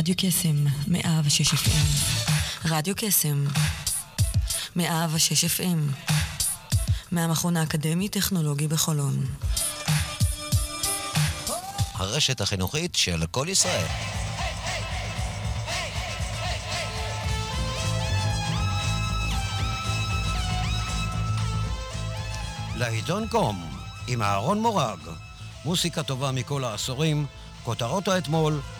רדיו קסם, 106 FM. רדיו קסם, 106 FM. מהמכון האקדמי-טכנולוגי בחולון. הרשת החינוכית של כל ישראל. לעיתון קום, עם אהרון מורג, מוסיקה טובה מכל העשורים, כותרות האתמול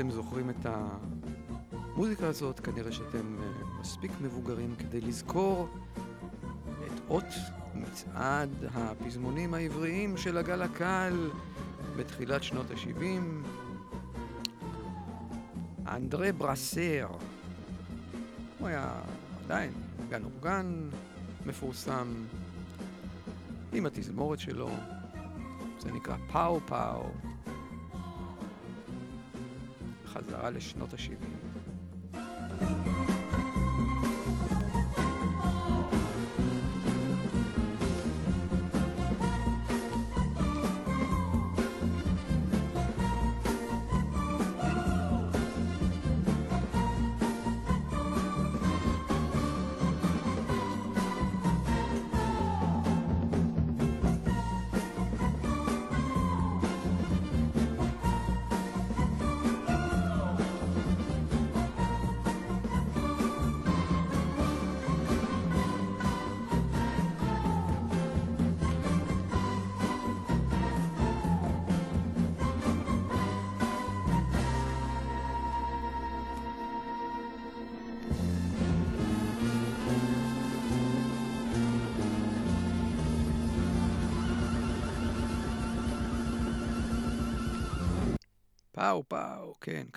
אתם זוכרים את המוזיקה הזאת, כנראה שאתם אה, מספיק מבוגרים כדי לזכור את אות מצעד הפזמונים העבריים של הגל הקל בתחילת שנות ה-70. אנדרה ברסר, הוא היה עדיין גן אורגן מפורסם, עם התזמורת שלו. זה נקרא פאו פאו. חזרה לשנות ה-70.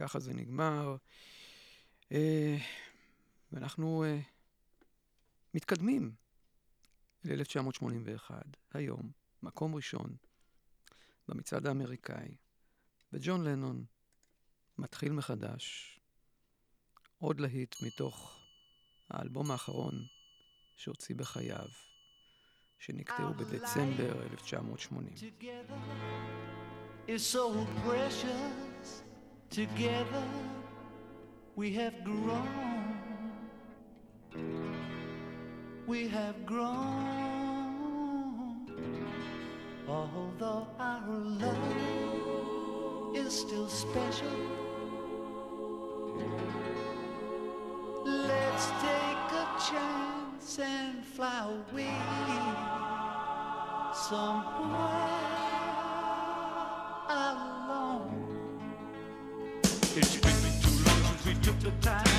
ככה זה נגמר. אה, ואנחנו אה, מתקדמים ל-1981, היום, מקום ראשון במצעד האמריקאי, וג'ון לנון מתחיל מחדש עוד להיט מתוך האלבום האחרון שהוציא בחייו, שנקטעו בדצמבר 1980. is so precious. Together we have grown. We have grown. Although our love is still special. Let's take a chance and fly away somewhere. good time.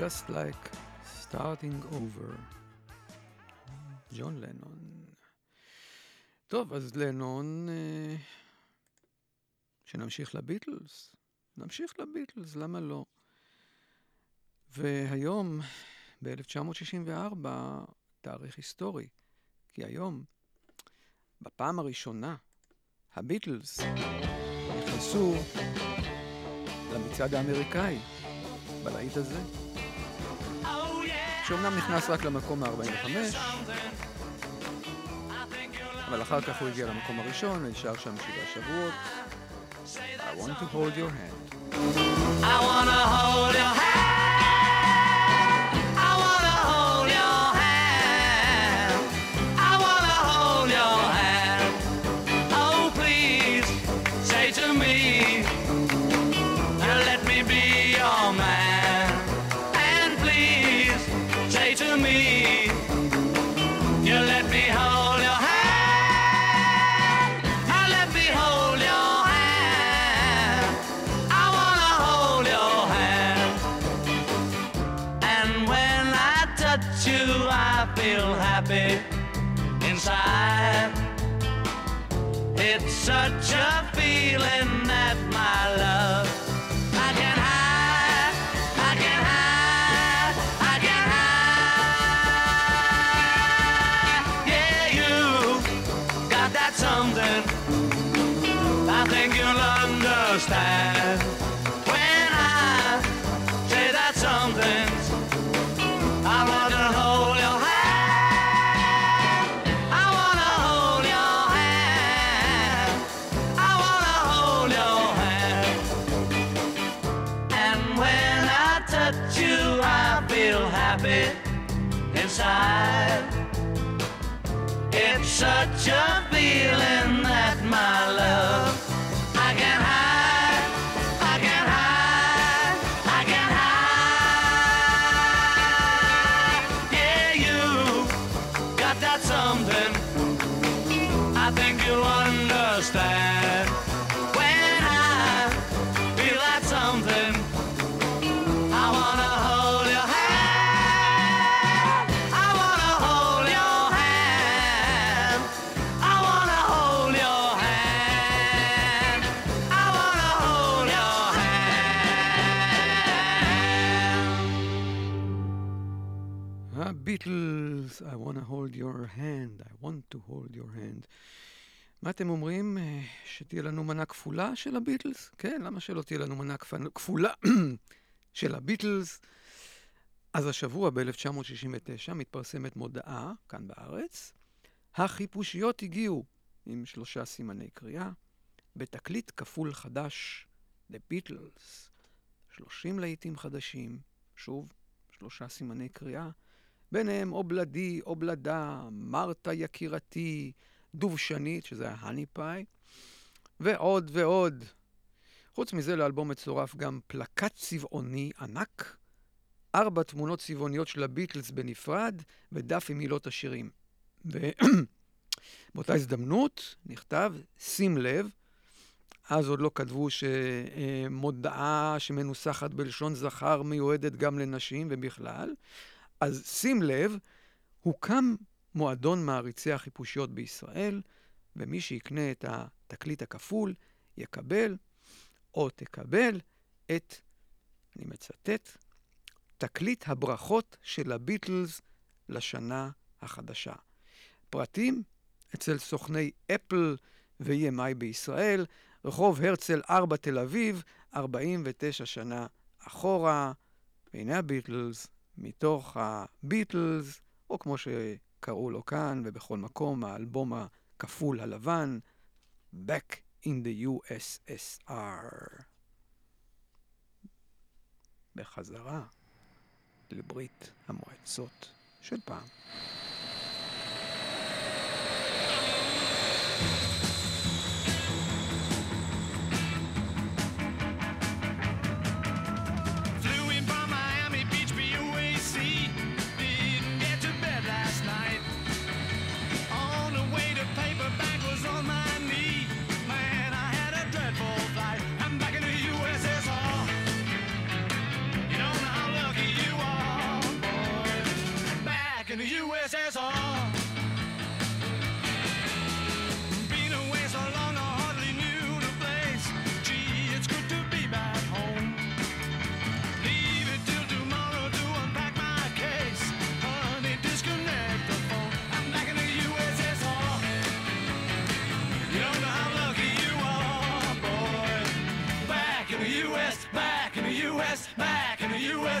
Just like starting over. ג'ון לנון. טוב, אז לנון, אה, שנמשיך לביטלס? נמשיך לביטלס, למה לא? והיום, ב-1964, תאריך היסטורי, כי היום, בפעם הראשונה, הביטלס נכנסו למצעד האמריקאי, בלהיט הזה. שאומנם נכנס רק למקום ה-45, אבל אחר כך הוא הגיע למקום הראשון, נשאר שם שבעה שבועות. I want to hold your hand. I wanna hold your hand. Such a feeling that my love I can hide, I can hide, I can hide. Yeah, you got that something. I think you'll understand such a feeling to hold your hand, I want to hold your hand. מה אתם אומרים? אה, שתהיה לנו מנה כפולה של הביטלס? כן, למה שלא תהיה לנו מנה כפ- כפולה של הביטלס? אז השבוע, ב-1969, מתפרסמת מודעה, כאן בארץ, החיפושיות הגיעו עם שלושה סימני קריאה. בתקליט כפול חדש, The Beatles. 30 להיטים חדשים, שוב, שלושה סימני קריאה, ביניהם אובלדי, אובלדה, מרתה יקירתי, דובשנית, שזה ההני פאי, ועוד ועוד. חוץ מזה, לאלבום מצורף גם פלקט צבעוני ענק, ארבע תמונות צבעוניות של הביטלס בנפרד, ודף עם מילות השירים. ובאותה הזדמנות נכתב, שים לב, אז עוד לא כתבו שמודעה שמנוסחת בלשון זכר מיועדת גם לנשים ובכלל. אז שים לב, הוקם מועדון מעריצי החיפושיות בישראל, ומי שיקנה את התקליט הכפול יקבל או תקבל את, אני מצטט, תקליט הברכות של הביטלס לשנה החדשה. פרטים אצל סוכני אפל ו-EMI בישראל, רחוב הרצל 4 תל אביב, 49 שנה אחורה. והנה הביטלס, מתוך הביטלס, או כמו שקראו לו כאן ובכל מקום, האלבום הכפול הלבן, Back in the USSR. בחזרה לברית המועצות של פעם. Flew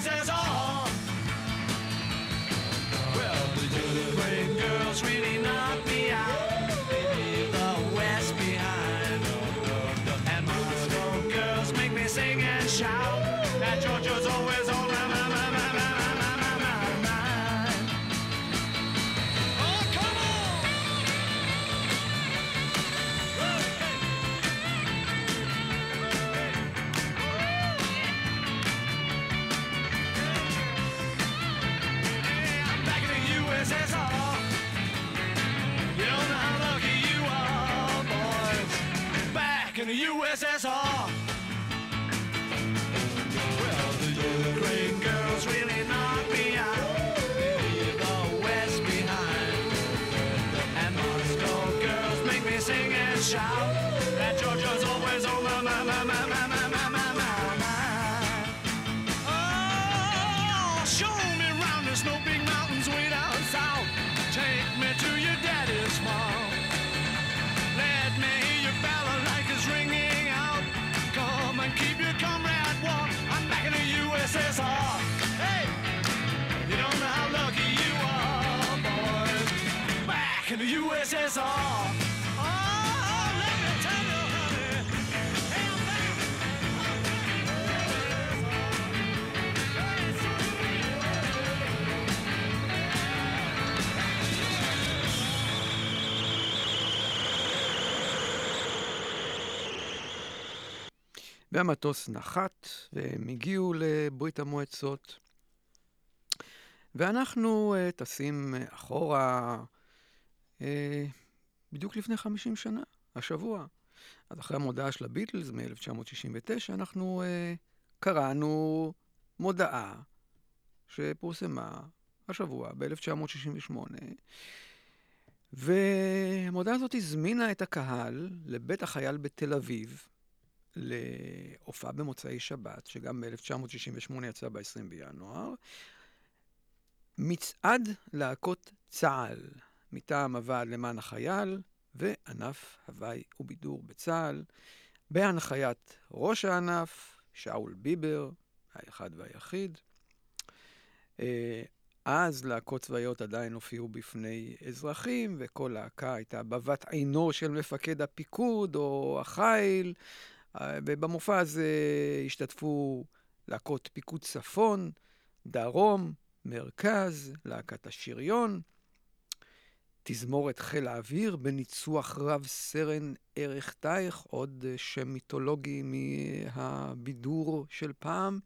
现在双。In the USSR. והמטוס נחת, והם הגיעו לברית המועצות. ואנחנו uh, טסים אחורה uh, בדיוק לפני 50 שנה, השבוע. אז אחרי המודעה של הביטלס מ-1969, אנחנו uh, קראנו מודעה שפורסמה השבוע, ב-1968, והמודעה הזאת הזמינה את הקהל לבית החייל בתל אביב, להופעה במוצאי שבת, שגם ב-1968 יצא ב-20 בינואר, מצעד להקות צה"ל, מטעם הוועד למען החייל וענף הוואי ובידור בצה"ל, בהנחיית ראש הענף, שאול ביבר, האחד והיחיד. אה, אז להקות צבאיות עדיין הופיעו בפני אזרחים, וכל להקה הייתה בבת עינו של מפקד הפיקוד או החיל, אה, ובמופע הזה השתתפו להקות פיקוד צפון, דרום, מרכז, להקת השריון, תזמורת חיל האוויר בניצוח רב סרן ערך תייך, עוד אה, שם מיתולוגי מהבידור של פעם.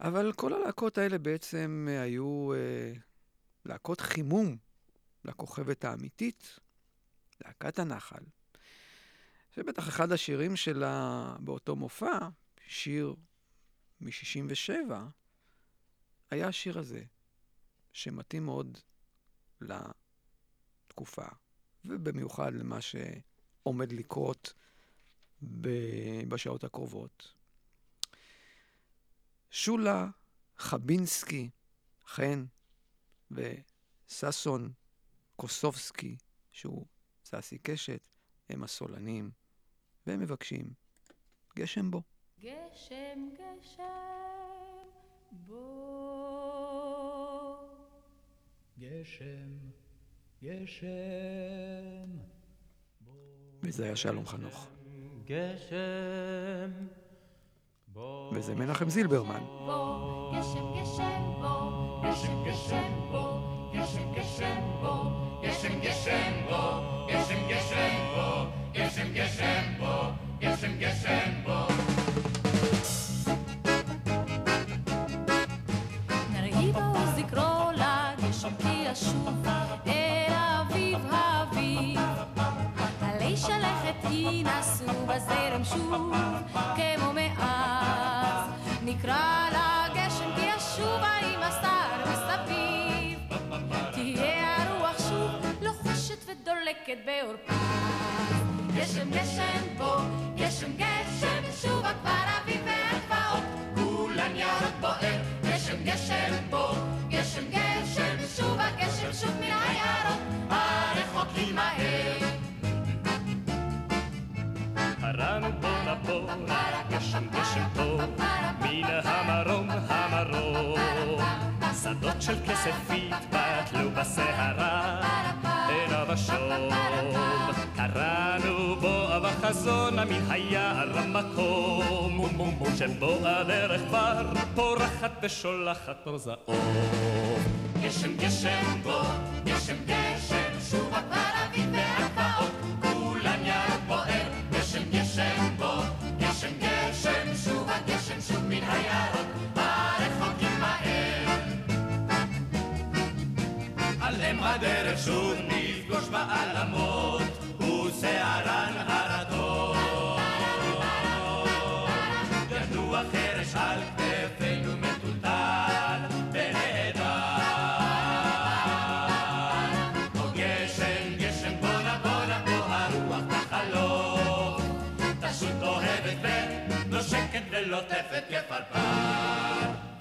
אבל כל הלהקות האלה בעצם אה, היו אה, להקות חימום לכוכבת האמיתית, להקת הנחל. שבטח אחד השירים שלה באותו מופע, שיר מ-67, היה השיר הזה, שמתאים מאוד לתקופה, ובמיוחד למה שעומד לקרות בשעות הקרובות. שולה חבינסקי, חן, וששון קוסובסקי, שהוא ססי קשת, הם הסולנים, והם מבקשים גשם בו. גשם, גשם, בוא. גשם, גשם, וזה היה שלום חנוך. גשם, בוא. וזה מנחם זילברמן. בוא, גשם, גשם, בוא, גשם, גשם, בוא, גשם, גשם, בוא, גשם, גשם, בוא, גשם, גשם, בוא, גשם, גשם, בוא, גשם, גשם, בוא. ינסו בזרם שוב כמו מאז. נקרא לגשם כי ישובה עם הסתר מסביב. תהיה הרוח שוב לוחשת ודולקת בעורפה. גשם גשם בוא, גשם גשם שובה כבר אביב והגבעות. של כסף התפתלו בסערה, עיניו השום. קראנו בו בחזון מן היער המקום, שבו הדרך כבר פורחת ושולחת אור זעום. גשם גשם בוא, גשם גשם שובה כבר אביב הדרך שוב נפגוש בעלמות, ושערן הרטוב. ינוע חרש על כתפינו מטולטל ונהדר. או גשם, גשם בונה בונה בוא הרוח תחלוף. תשוט אוהבת ונושקת ולוטפת כפרפר.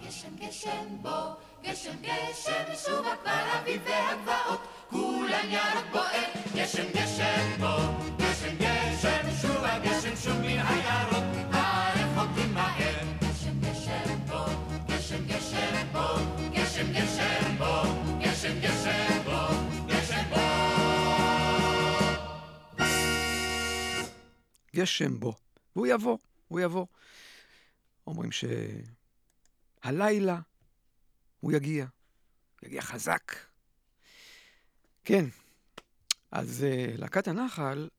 גשם גשם בוא, גשם גשם שובה כבר אביב והגבעות כולן ירוק בוער, גשם גשם בוא, גשם גשם שובה גשם שוב מן היערות הרחוקים מהר. גשם גשם בוא, גשם גשם בוא, גשם גשם בוא, גשם גשם בוא, גשם בוא. גשם בו. והוא יבוא, הוא יבוא. אומרים שהלילה הוא יגיע, יגיע חזק. כן, אז uh, להקת הנחל,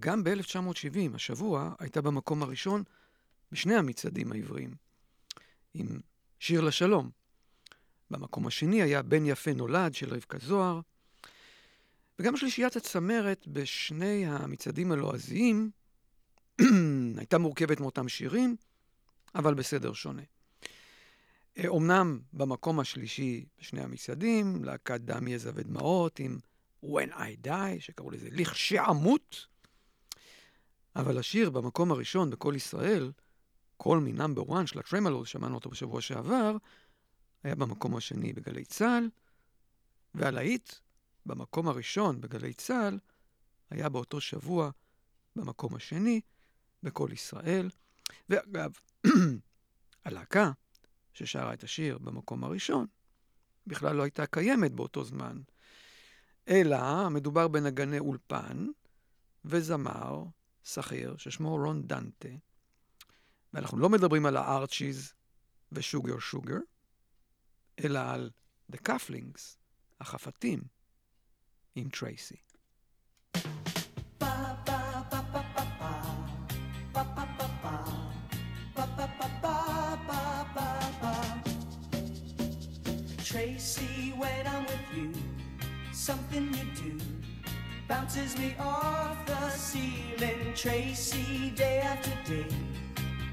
גם ב-1970, השבוע, הייתה במקום הראשון בשני המצעדים העבריים, עם שיר לשלום. במקום השני היה בן יפה נולד של רבקה זוהר, וגם שלישיית הצמרת בשני המצעדים הלועזיים הייתה מורכבת מאותם שירים, אבל בסדר שונה. אומנם במקום השלישי בשני המצעדים, להקת דם, יזע ודמעות עם When I Die, שקראו לזה לכשעמות, אבל השיר במקום הראשון בכל ישראל, me number one של הטרמלוז, שמענו אותו בשבוע שעבר, היה במקום השני בגלי צה"ל, והלהיט במקום הראשון בגלי צה"ל היה באותו שבוע במקום השני בכל ישראל. ואגב, הלהקה ששרה את השיר במקום הראשון בכלל לא הייתה קיימת באותו זמן, אלא מדובר בנגני אולפן וזמר שכיר ששמו רון דנטה, ואנחנו לא מדברים על הארצ'יז ושוגר שוגר, אלא על The Cufflinks, החפתים, עם טרייסי. Something you do bounces me off the ceiling. Tracy, day after day,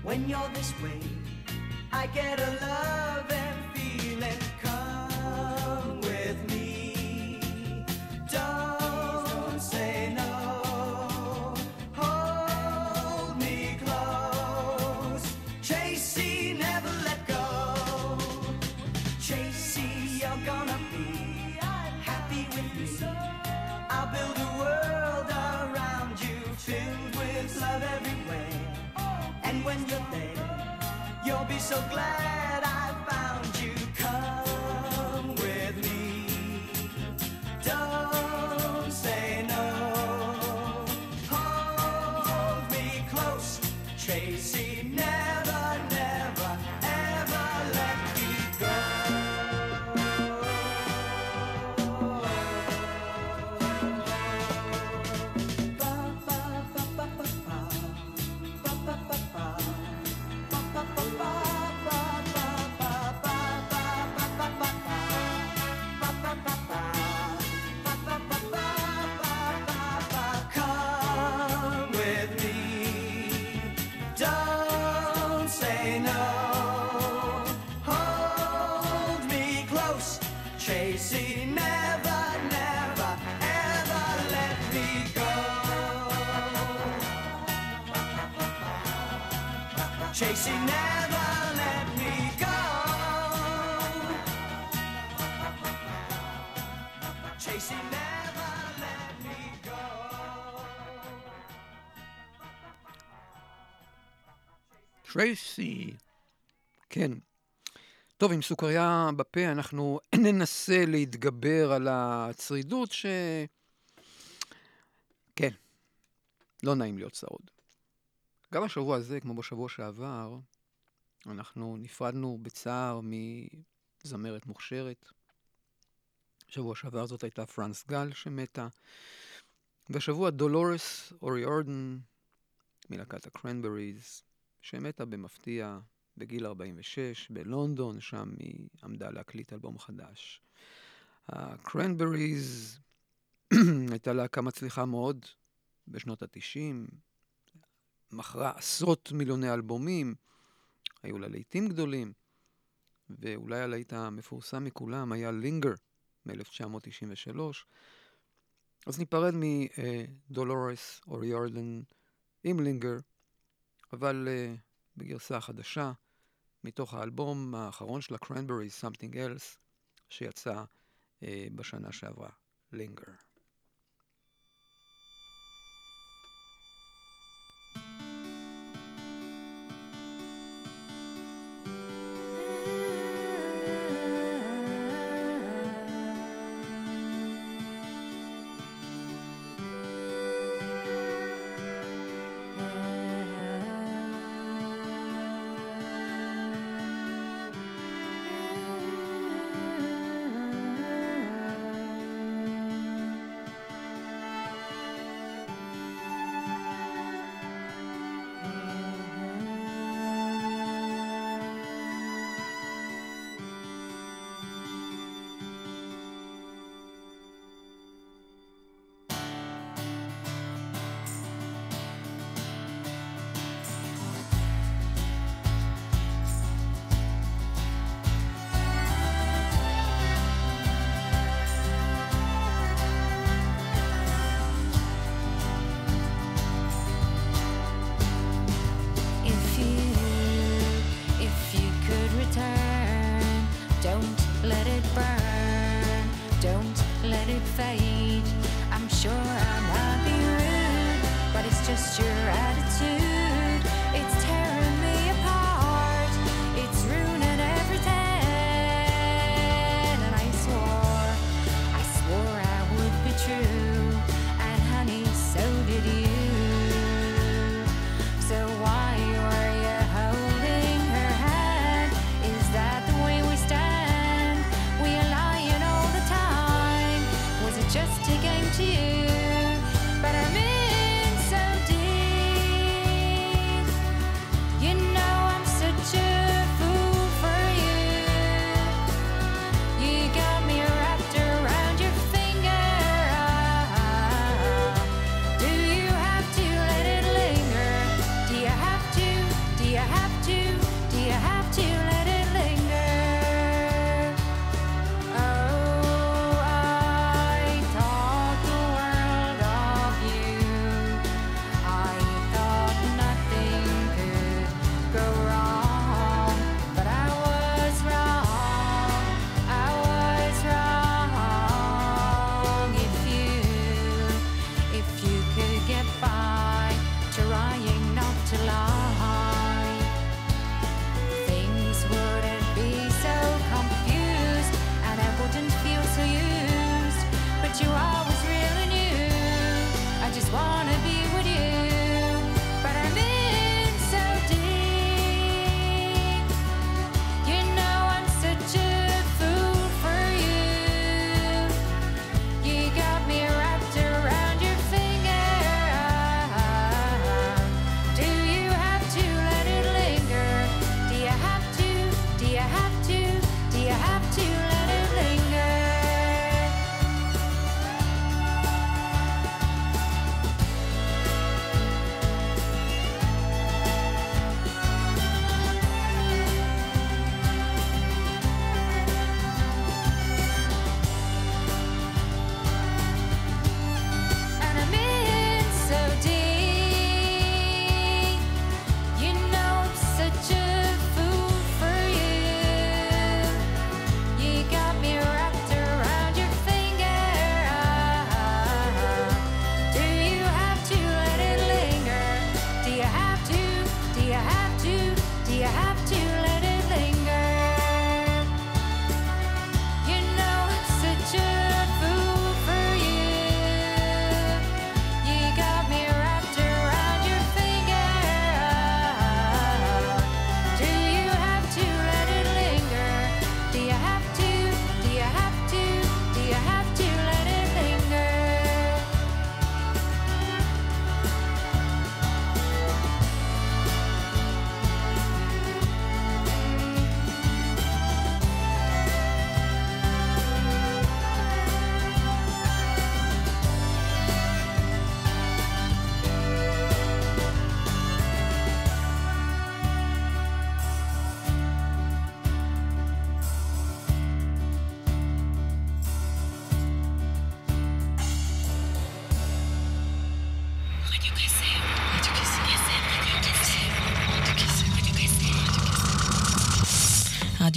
when you're this way, I get a love and feeling. So glad טרייסי. כן. טוב, עם סוכריה בפה אנחנו ננסה להתגבר על הצרידות ש... כן, לא נעים להיות צרוד. גם השבוע הזה, כמו בשבוע שעבר, אנחנו נפרדנו בצער מזמרת מוכשרת. שבוע שעבר זאת הייתה פרנס גל שמתה, והשבוע דולורס אוריורדן מלהקת הקרנבריז, שמתה במפתיע בגיל 46 בלונדון, שם היא עמדה להקליט אלבום חדש. הקרנבריז הייתה להקה מצליחה מאוד בשנות ה-90, מכרה עשרות מיליוני אלבומים, היו לה להיטים גדולים, ואולי הלהיט המפורסם מכולם היה לינגר מ-1993. אז ניפרד מדולורס אוריורדן עם לינגר, אבל uh, בגרסה חדשה, מתוך האלבום האחרון של הקרנברי, Something Else, שיצא uh, בשנה שעברה, לינגר.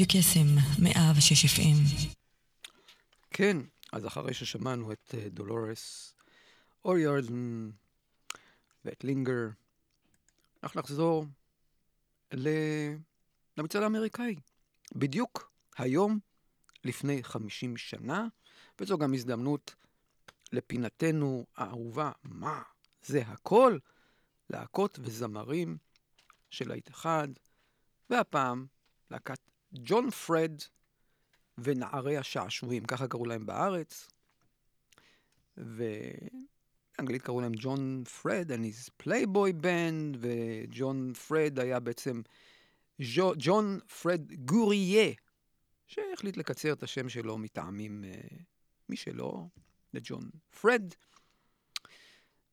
רדיו קסם, 106 FM. כן, אז אחרי ששמענו את אה, דולורס אוריארדן ואת לינגר, אנחנו נחזור למצעד האמריקאי. בדיוק היום, לפני 50 שנה, וזו גם הזדמנות לפינתנו האהובה, מה זה הכל? להקות וזמרים של אחד, והפעם להקת ג'ון פרד ונערי השעשועים, ככה קראו להם בארץ. ובאנגלית קראו להם ג'ון פרד and his Playboy Band, וג'ון פרד היה בעצם ג'ון פרד גוריה, שהחליט לקצר את השם שלו מטעמים אה, משלו, לג'ון פרד.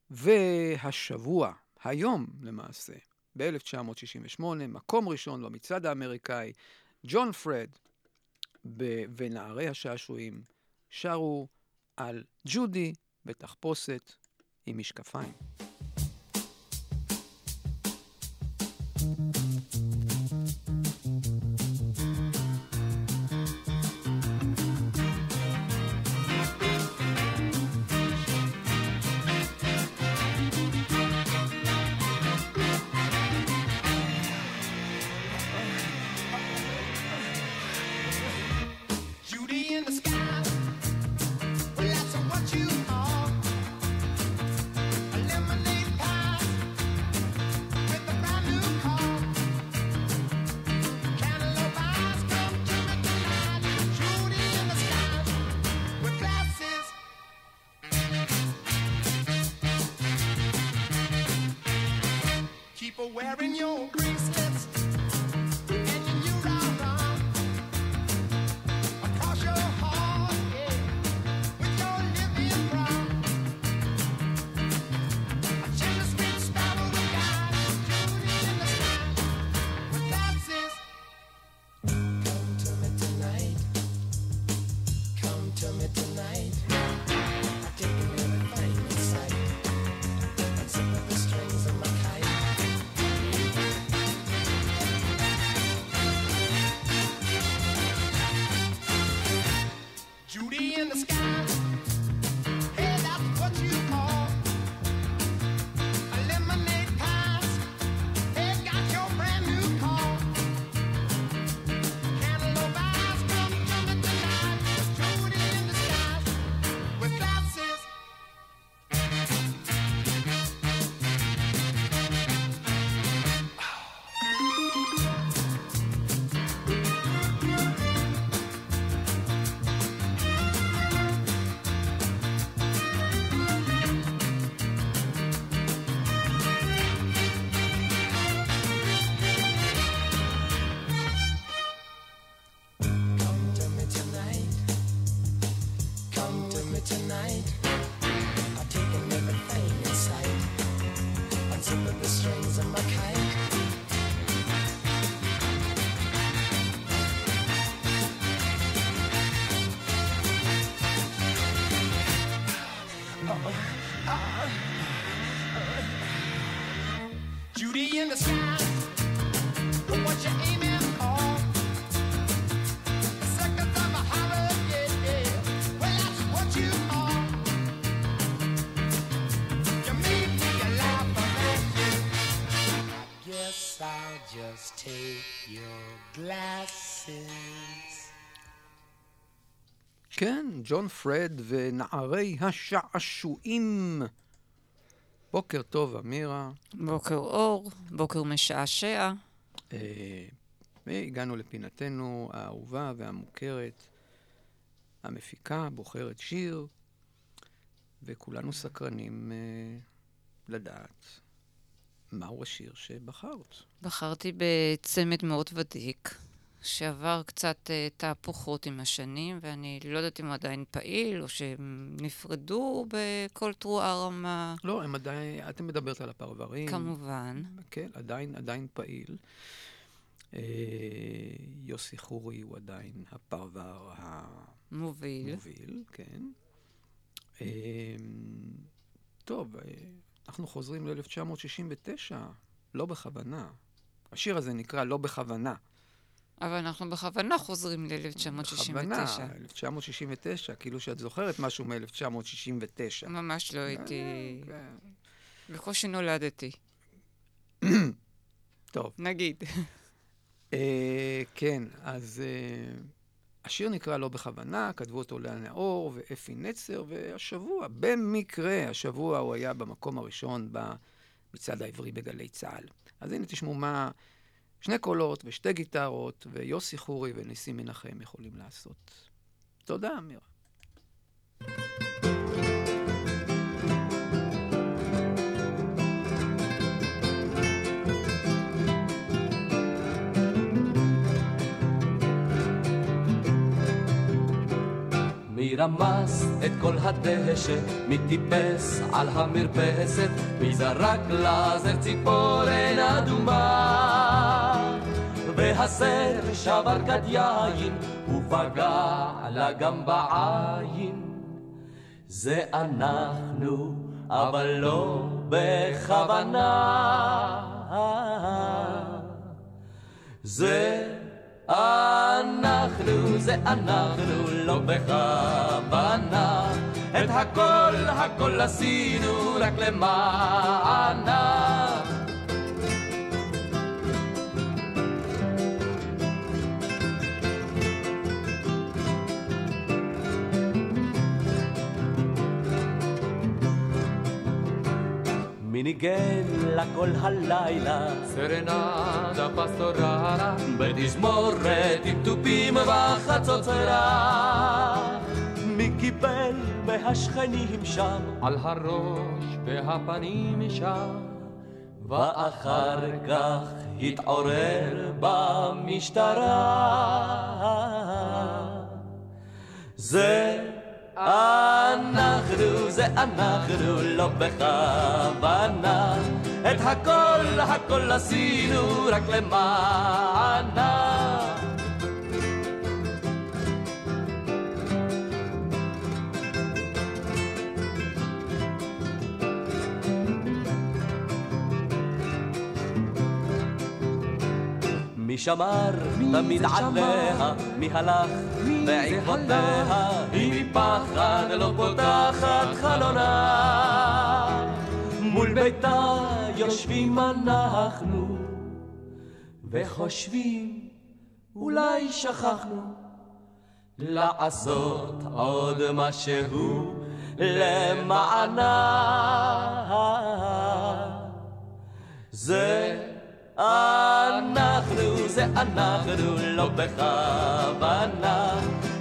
והשבוע, היום למעשה, ב-1968, מקום ראשון במצעד האמריקאי, ג'ון פרד ונערי השעשועים שרו על ג'ודי בתחפושת עם משקפיים. Judy ג'ון פרד ונערי השעשועים. בוקר טוב, אמירה. בוקר אור, בוקר משעשע. אה, והגענו לפינתנו האהובה והמוכרת, המפיקה, בוחרת שיר, וכולנו סקרנים אה, לדעת מהו השיר שבחרת. בחרתי בצמד מאוד ותיק, שעבר קצת אה, תהפוכות עם השנים, ואני לא יודעת אם הוא עדיין פעיל, או שהם נפרדו בכל תרועה רמה. לא, הם עדיין, את מדברת על הפרברים. כמובן. כן, עדיין, עדיין פעיל. אה, יוסי חורי הוא עדיין הפרבר מוביל. המוביל, כן. אה, טוב, אה, אנחנו חוזרים ל-1969, לא בכוונה. השיר הזה נקרא לא בכוונה. אבל אנחנו בכוונה חוזרים ל-1969. בכוונה, 1969, כאילו שאת זוכרת משהו מ-1969. ממש לא הייתי... כן. בקושי נולדתי, טוב. נגיד. אה, כן, אז אה, השיר נקרא לא בכוונה, כתבו אותו לאה נאור ואפי נצר, והשבוע, במקרה, השבוע הוא היה במקום הראשון במצעד העברי בגלי צה"ל. אז הנה תשמעו מה שני קולות ושתי גיטרות ויוסי חורי וניסים מנחם יכולים לעשות. תודה, אמירה. מי רמס את כל הדשא, מי טיפס על המרפסת, מי זרק לזר ציפורן אדומה. והסר שבר כד יין, ופגע לה גם בעין. זה אנחנו, אבל לא בכוונה. זה אנחנו, זה אנחנו, לא בכוונה. את הכל, הכל עשינו רק למענה. ניגן לה כל הלילה. סרנדה פסטורלה בתזמורת עם תופים וחצוצרה. מי קיבל מהשכנים שם? על הראש והפנים שם. ואחר כך התעורר במשטרה. זה אנחנו, זה אנחנו, לא בכוונה. את הכל, הכל עשינו רק למענה. מי שמר תמיד עליה, מי הלך בעקבותיה, היא מפחד לא פותחת חלונה. מול ביתה יושבים אנחנו, וחושבים, אולי שכחנו, לעשות עוד משהו למענה. זה אנחנו, זה אנחנו, לא בכוונה.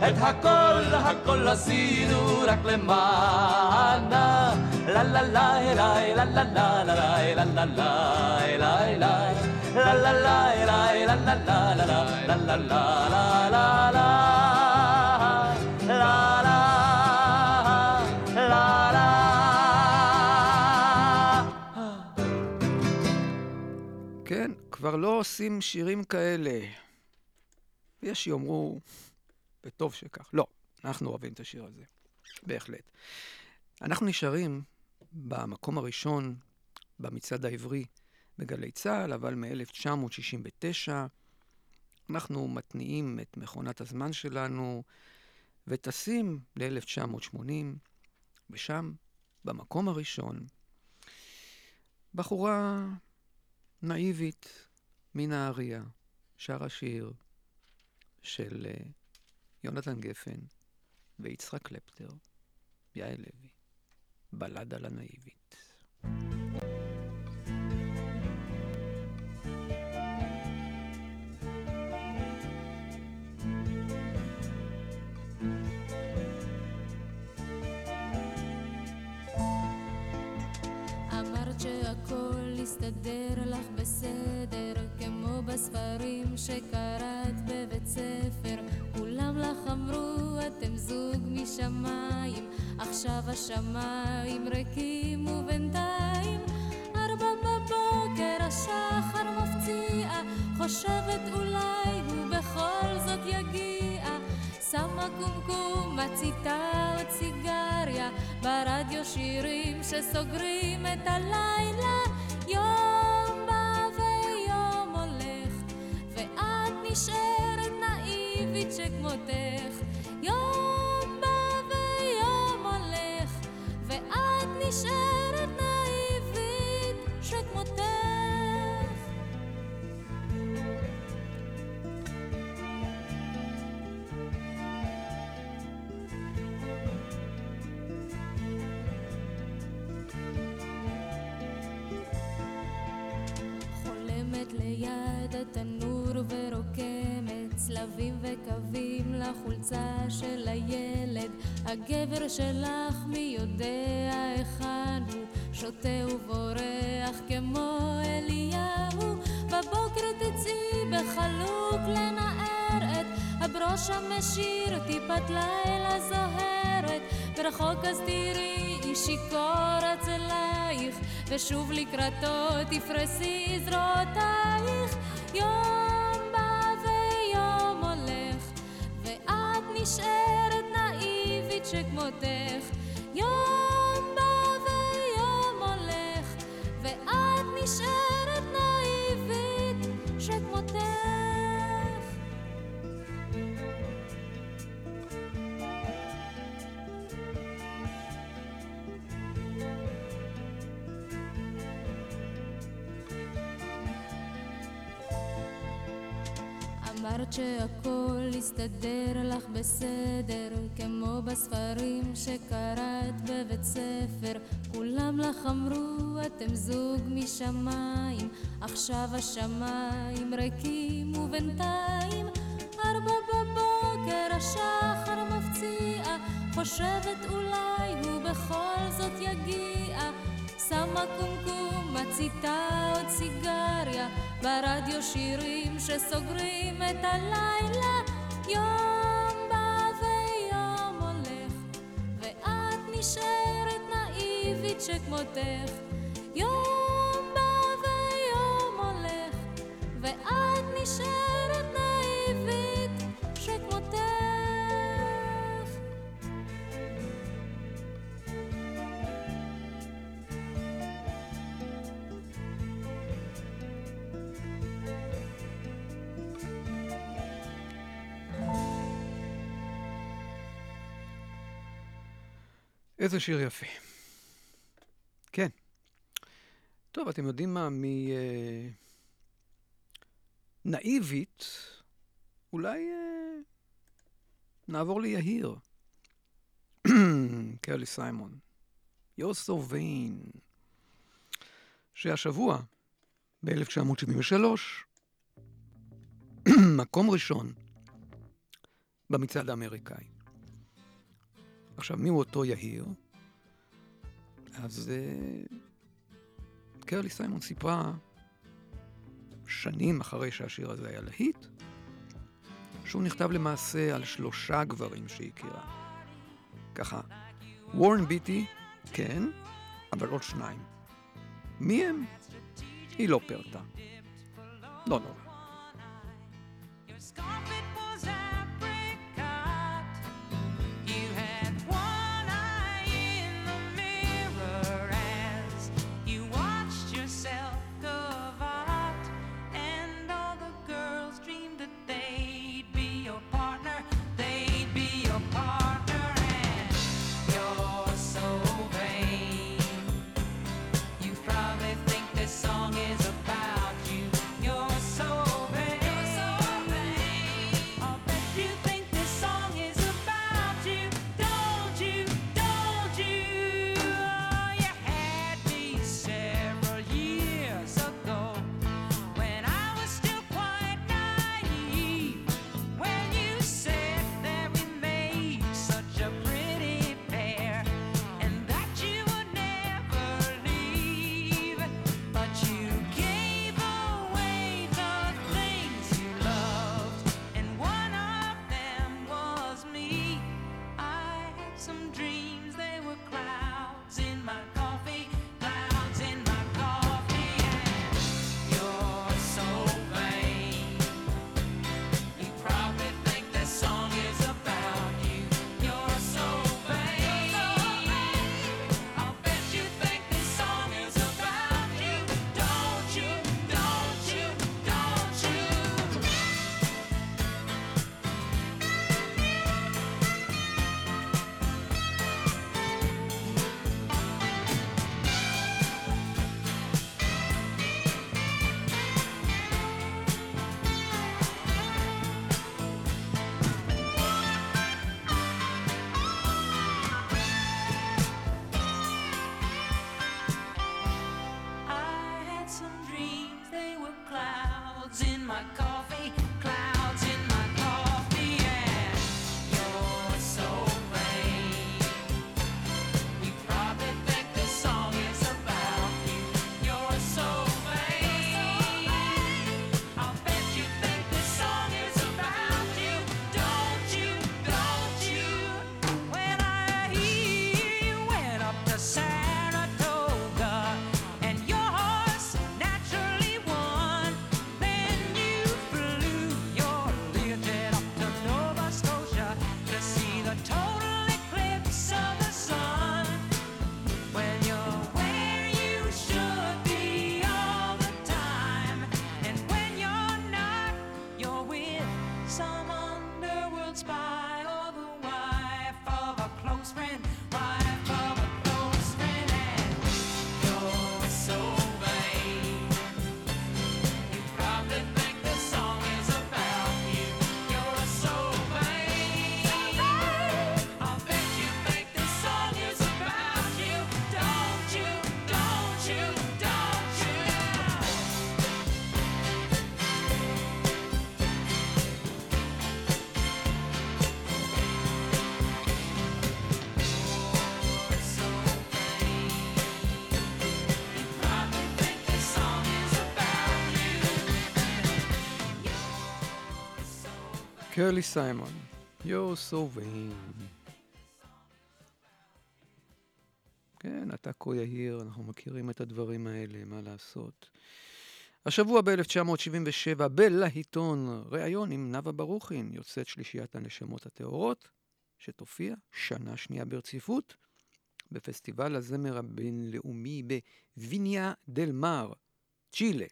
את הכל, הכל עשינו רק למענה. לה לה לה אליי, לה לה לה לה לה לה לה אליי, אליי. לה לה לה אליי, לה לה לה לה לה לה לה לה לה לה לה כבר לא עושים שירים כאלה. ויש שיאמרו, וטוב שכך. לא, אנחנו אוהבים את השיר הזה, בהחלט. אנחנו נשארים במקום הראשון במצעד העברי בגלי צה"ל, אבל מ-1969 אנחנו מתניעים את מכונת הזמן שלנו וטסים ל-1980, ושם, במקום הראשון, בחורה נאיבית מנהריה שר השיר של אה, יונתן גפן ויצחק קלפטר, יעל לוי, בלד על הנאיבית. אמרת שהכל יסתדר לך בסדר, כמו בספרים שקראת בבית ספר. כולם לך אמרו, אתם זוג משמיים, עכשיו השמיים ריקים ובינתיים. ארבע בבוקר השחר מפציע, חושבת אולי הוא בכל זאת יגיע. שמה קומקום, מציתה עוד סיגריה, ברדיו שירים שסוגרים את הלילה. יום בא ויום הולך ואת נשארת נאיבית שכמותך. יום בא ויום הולך ואת נשארת ליד התנור ורוקמת צלבים וקווים לחולצה של הילד. הגבר שלך מי יודע היכן הוא? שותה ובורח כמו אליהו. בבוקר תצאי בחלוק לנער את הברוש המשיר טיפת לילה זוהרת. ברחוק אז תראי שיכור אצלייך ושוב לקראתו תפרסי זרועותייך. יום בא ויום הולך ואת נשארת נאיבית שכמותך. יום בא ויום הולך ואת נשארת אמרת שהכל יסתדר לך בסדר, כמו בספרים שקראת בבית ספר. כולם לך אמרו, אתם זוג משמיים, עכשיו השמיים ריקים ובינתיים ארבע בבוקר השחר מפציע, חושבת אולי הוא בכל זאת יגיע. שמה קומקום, מציתה עוד סיגריה, ברדיו שירים שסוגרים את הלילה. יום בא ויום הולך, ואת נשארת נאיבית שכמותך. יום איזה שיר יפה. כן. טוב, אתם יודעים מה? מנאיבית, אולי אה, נעבור ליהיר. קרלי סיימון. You're so vain. שהשבוע, ב-1973, מקום ראשון במצעד האמריקאי. עכשיו, מי הוא אותו יהיר? אז uh, קרלי סיימון סיפרה, שנים אחרי שהשיר הזה היה להיט, שהוא נכתב למעשה על שלושה גברים שהיא הכירה. ככה, וורן ביטי, כן, אבל עוד שניים. מי הם? היא לא פירטה. לא נורא. קרלי סיימון, You're so vain. כן, אתה כה יהיר, אנחנו מכירים את הדברים האלה, מה לעשות. השבוע ב-1977, בלהיטון, ראיון עם נאוה ברוכין, יוצאת שלישיית הנשמות הטהורות, שתופיע שנה שנייה ברציפות בפסטיבל הזמר הבינלאומי בוויניה דל מר, צ'ילה,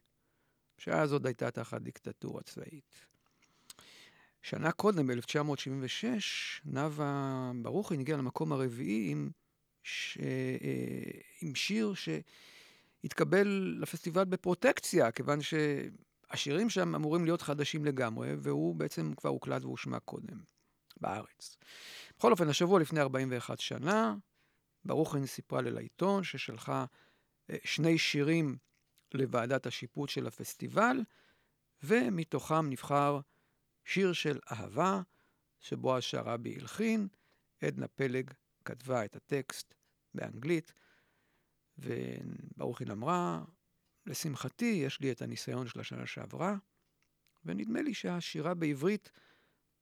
שאז עוד הייתה תחת דיקטטורה צבאית. שנה קודם, ב-1976, נאוה ברוכין הגיעה למקום הרביעי עם, ש... אה, עם שיר שהתקבל לפסטיבל בפרוטקציה, כיוון שהשירים שם אמורים להיות חדשים לגמרי, והוא בעצם כבר הוקלט והושמע קודם, בארץ. בכל אופן, השבוע לפני 41 שנה, ברוכין סיפרה לעיתון ששלחה אה, שני שירים לוועדת השיפוט של הפסטיבל, ומתוכם נבחר שיר של אהבה, שבו השרעבי הלחין, עדנה פלג כתבה את הטקסט באנגלית, וברוכין אמרה, לשמחתי, יש לי את הניסיון של השנה שעברה, ונדמה לי שהשירה בעברית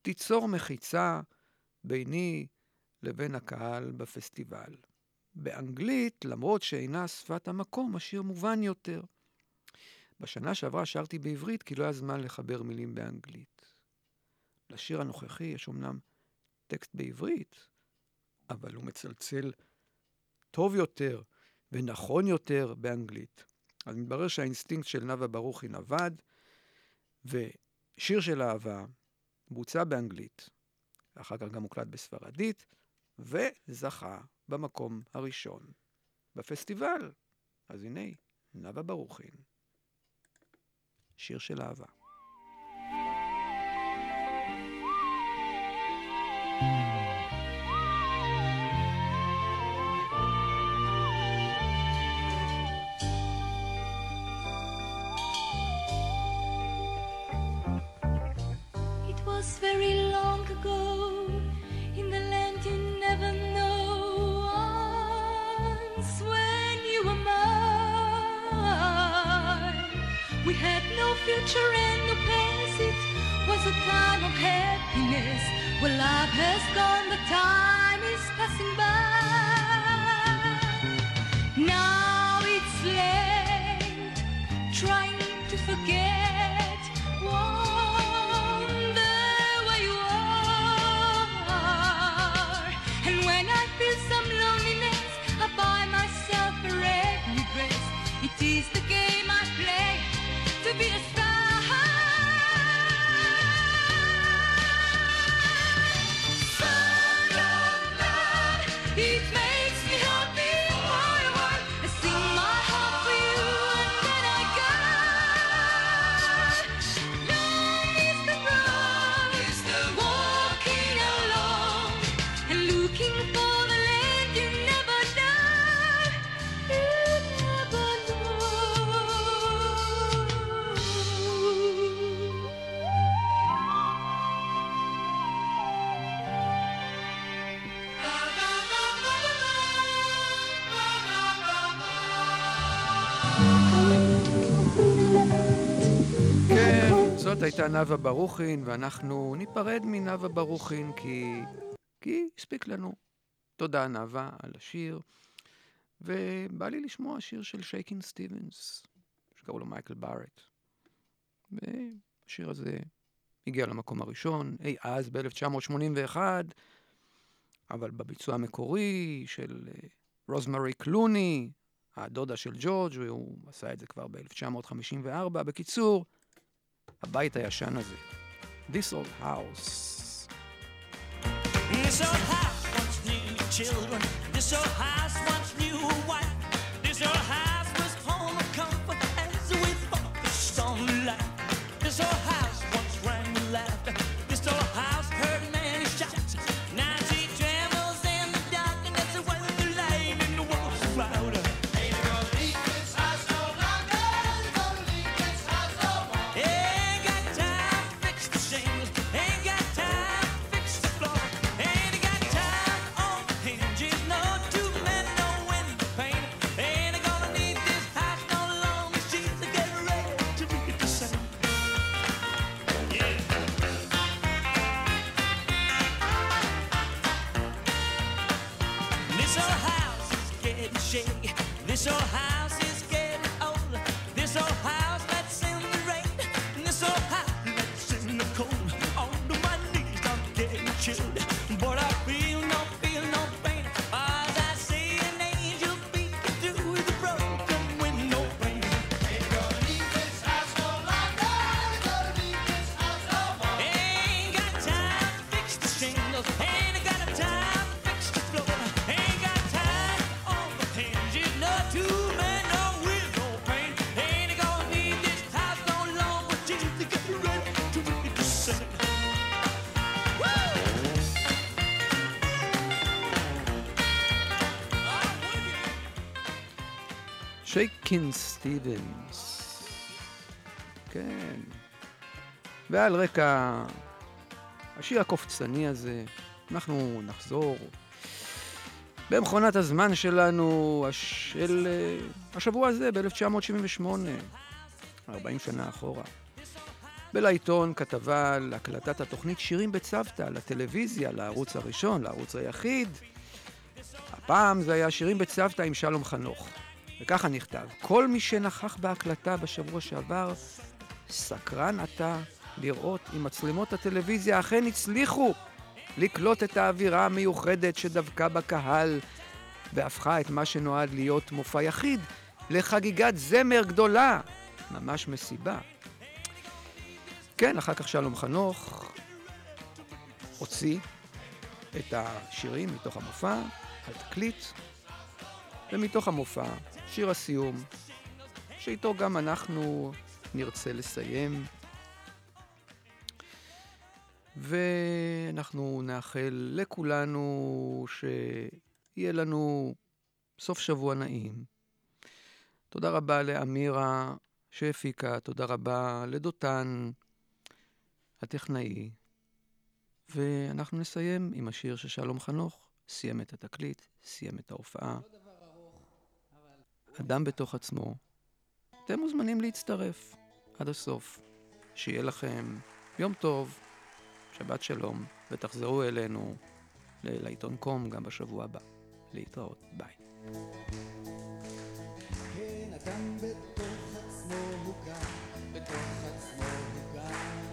תיצור מחיצה ביני לבין הקהל בפסטיבל. באנגלית, למרות שאינה שפת המקום, השיר מובן יותר. בשנה שעברה שרתי בעברית כי לא היה זמן לחבר מילים באנגלית. לשיר הנוכחי יש אמנם טקסט בעברית, אבל הוא מצלצל טוב יותר ונכון יותר באנגלית. אז מתברר שהאינסטינקט של נאוה ברוכין עבד, ושיר של אהבה בוצע באנגלית, ואחר כך גם הוקלט בספרדית, וזכה במקום הראשון בפסטיבל. אז הנה, נאוה ברוכין, שיר של אהבה. Future and no past. It was a time of happiness where love has gone, the time is passing by. Now it's late, trying to forget. הייתה נאוה ברוכין, ואנחנו ניפרד מנאוה ברוכין כי... כי הספיק לנו. תודה, נאוה, על השיר. ובא לי לשמוע שיר של שייקין סטיבנס, שקראו לו מייקל בארט. והשיר הזה הגיע למקום הראשון, אי אז ב-1981, אבל בביצוע המקורי של אה, רוזמרי קלוני, הדודה של ג'ורג', והוא עשה את זה כבר ב-1954. בקיצור, הבית הישן הזה. This old house. This old house once knew children. This old house שייקין סטיבנס. כן. ועל רקע השיר הקופצני הזה, אנחנו נחזור במכונת הזמן שלנו, של אה, השבוע הזה, ב-1978, 40 שנה אחורה. בלעיתון כתבה על הקלטת התוכנית שירים בצוותא, לטלוויזיה, לערוץ הראשון, לערוץ היחיד. הפעם זה היה שירים בצוותא עם שלום חנוך. וככה נכתב: כל מי שנכח בהקלטה בשבוע שעבר, סקרן אתה לראות אם מצלמות הטלוויזיה אכן הצליחו לקלוט את האווירה המיוחדת שדבקה בקהל, והפכה את מה שנועד להיות מופע יחיד לחגיגת זמר גדולה, ממש מסיבה. כן, אחר כך שלום חנוך הוציא את השירים מתוך המופע על תקליט, ומתוך המופע, שיר הסיום, שאיתו גם אנחנו נרצה לסיים. ואנחנו נאחל לכולנו שיהיה לנו סוף שבוע נעים. תודה רבה לאמירה שהפיקה, תודה רבה לדותן הטכנאי, ואנחנו נסיים עם השיר ששלום חנוך סיים את התקליט, סיים את ההופעה. אדם בתוך עצמו. אתם מוזמנים להצטרף עד הסוף. שיהיה לכם יום טוב, שבת שלום, ותחזרו אלינו לעיתון קום גם בשבוע הבא. להתראות, ביי. כן, אדם בתוך עצמו בתוך עצמו מוגן.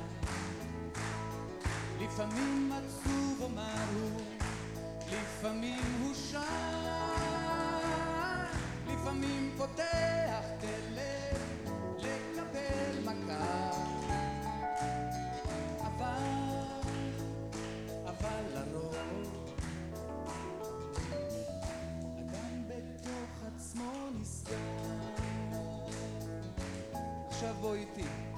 לפעמים עצוב הוא, לפעמים הוא שם, לפעמים פותח דלת לקבל מכה. אבל, אבל לרוב, אדם בתוך עצמו נסגר. עכשיו בוא איתי.